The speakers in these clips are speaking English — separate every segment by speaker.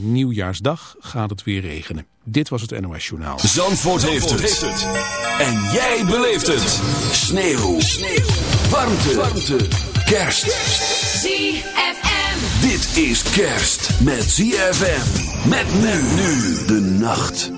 Speaker 1: nieuwjaarsdag gaat het weer regenen. Dit was het NOS Journaal.
Speaker 2: Zandvoort, heeft, het. En jij beleeft het. Sneeuw. Sneeuw. Warmte. Warmte. Kerst.
Speaker 3: ZFM.
Speaker 2: Dit is kerst met ZFM. Met nu nu de nacht.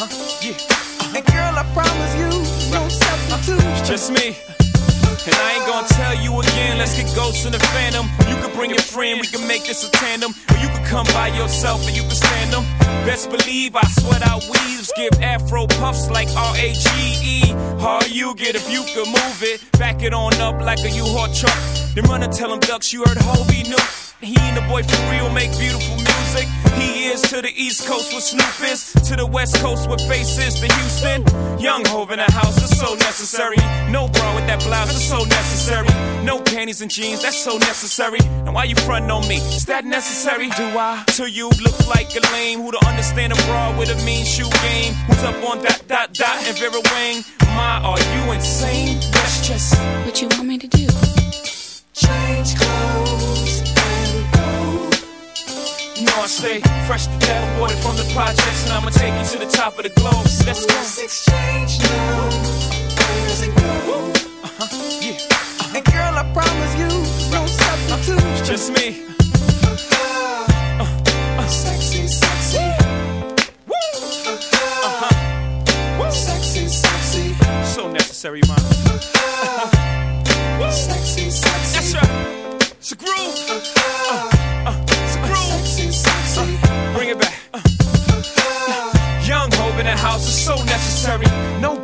Speaker 4: Uh-huh.
Speaker 5: And girl, I promise you, no substitute.
Speaker 4: It's just me. And I ain't gonna tell you again, let's get ghosts in the phantom. You can bring your friend, we can make this a tandem. Or you can come by yourself and you can stand them. Best believe I sweat out weaves, give afro puffs like R-A-G-E. Hard you get if you could move it. Back it on up like a U-Haul truck. Then run and tell them ducks you heard Hobie knew. He and the boy for real make beautiful music. He is to the East Coast with Snoop is, to the West Coast with faces to Houston. Young Hove in the house, is so necessary. No bra with that blouse, that's so necessary. No panties and jeans, that's so necessary. And why you frontin' on me? Is that necessary? Do I? To you look like a lame who don't understand a bra with a mean shoe game. Who's up on dot dot dot and Vera Wang? My, are you insane? That's just
Speaker 6: What you want me to do?
Speaker 4: change clothes and go. Stay fresh to death, aborted from the projects, and I'ma take you to the top of the globe. So Let's go. exchange now. Uh-huh. Yeah.
Speaker 5: And girl, I promise you, no substitute.
Speaker 4: It's just me.
Speaker 5: Sexy, sexy.
Speaker 4: Woo. Uh-huh. Woo.
Speaker 5: Sexy, sexy.
Speaker 4: So necessary.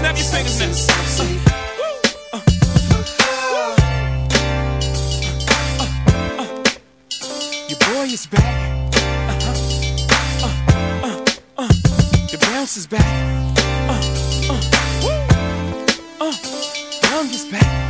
Speaker 4: snap your fingers now. Your boy is back. Uh-huh. Uh, uh, uh. The bounce is back. Young is back.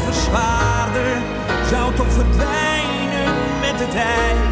Speaker 2: reis zou toch verdwijnen met de tijd.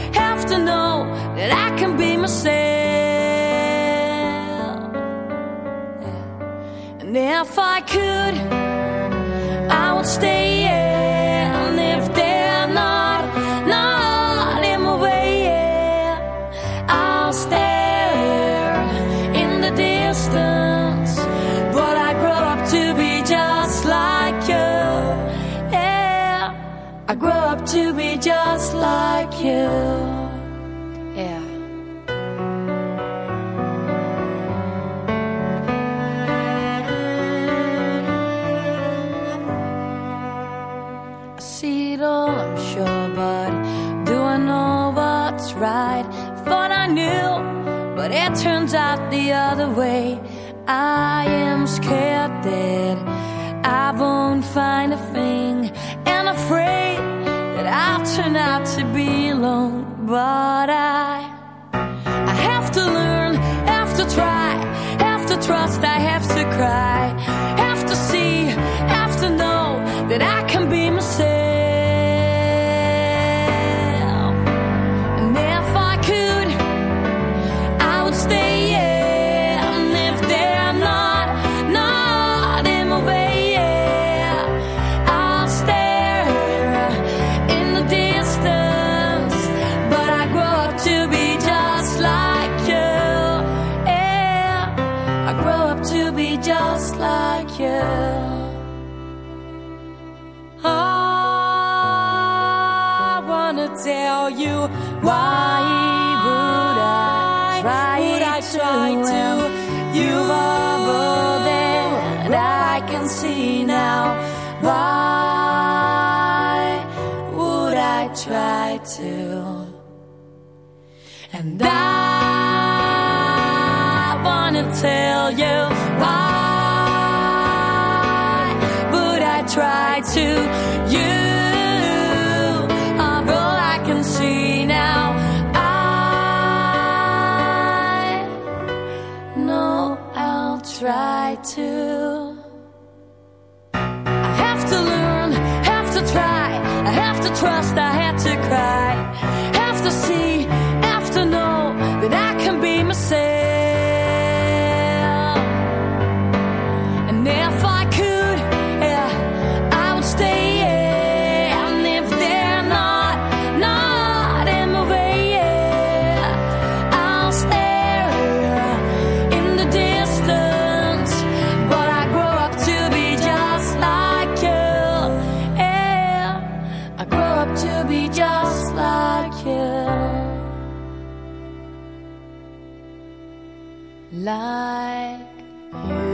Speaker 6: have to know that I can be myself. And if I could, I would stay. I grow up to be just like you. Yeah. I see it all, I'm sure, but do I know what's right? Thought I knew, but it turns out the other way. I am scared that I won't find a thing, and afraid that I'll turn out to be alone. But I, I have to learn, have to try, have to trust, I have to cry, have to see, have to know that I can be myself. Trust, Like you.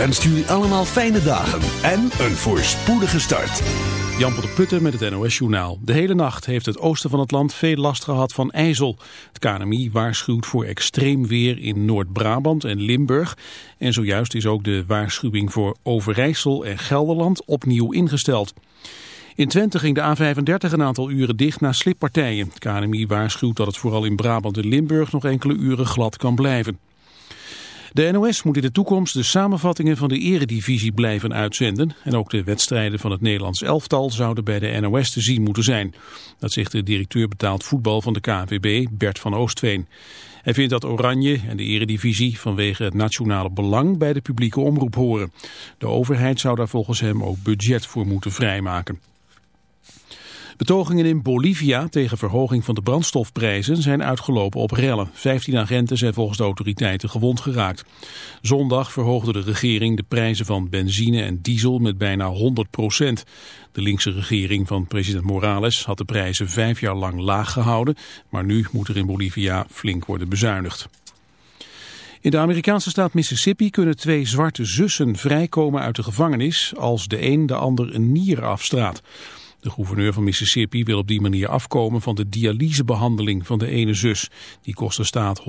Speaker 7: Wenst jullie allemaal fijne dagen en een voorspoedige start.
Speaker 1: Jan van Putten met het NOS-journaal. De hele nacht heeft het oosten van het land veel last gehad van ijzel. Het KNMI waarschuwt voor extreem weer in Noord-Brabant en Limburg. En zojuist is ook de waarschuwing voor Overijssel en Gelderland opnieuw ingesteld. In Twente ging de A35 een aantal uren dicht na slippartijen. Het KNMI waarschuwt dat het vooral in Brabant en Limburg nog enkele uren glad kan blijven. De NOS moet in de toekomst de samenvattingen van de eredivisie blijven uitzenden. En ook de wedstrijden van het Nederlands elftal zouden bij de NOS te zien moeten zijn. Dat zegt de directeur betaald voetbal van de KNVB, Bert van Oostveen. Hij vindt dat Oranje en de eredivisie vanwege het nationale belang bij de publieke omroep horen. De overheid zou daar volgens hem ook budget voor moeten vrijmaken. Betogingen in Bolivia tegen verhoging van de brandstofprijzen zijn uitgelopen op rellen. 15 agenten zijn volgens de autoriteiten gewond geraakt. Zondag verhoogde de regering de prijzen van benzine en diesel met bijna 100 procent. De linkse regering van president Morales had de prijzen vijf jaar lang laag gehouden, maar nu moet er in Bolivia flink worden bezuinigd. In de Amerikaanse staat Mississippi kunnen twee zwarte zussen vrijkomen uit de gevangenis als de een de ander een nier afstraat. De gouverneur van Mississippi wil op die manier afkomen van de dialysebehandeling van de ene zus. Die kost de staat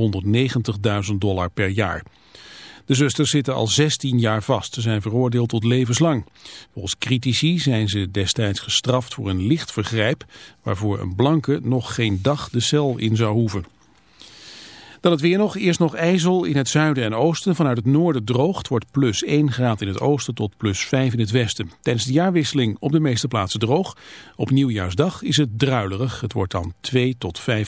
Speaker 1: 190.000 dollar per jaar. De zusters zitten al 16 jaar vast. Ze zijn veroordeeld tot levenslang. Volgens critici zijn ze destijds gestraft voor een licht vergrijp... waarvoor een blanke nog geen dag de cel in zou hoeven. Dan het weer nog. Eerst nog ijzel in het zuiden en oosten. Vanuit het noorden droogt. Wordt plus 1 graad in het oosten tot plus 5 in het westen. Tijdens de jaarwisseling op de meeste plaatsen droog. Op nieuwjaarsdag is het druilerig. Het wordt dan 2 tot 5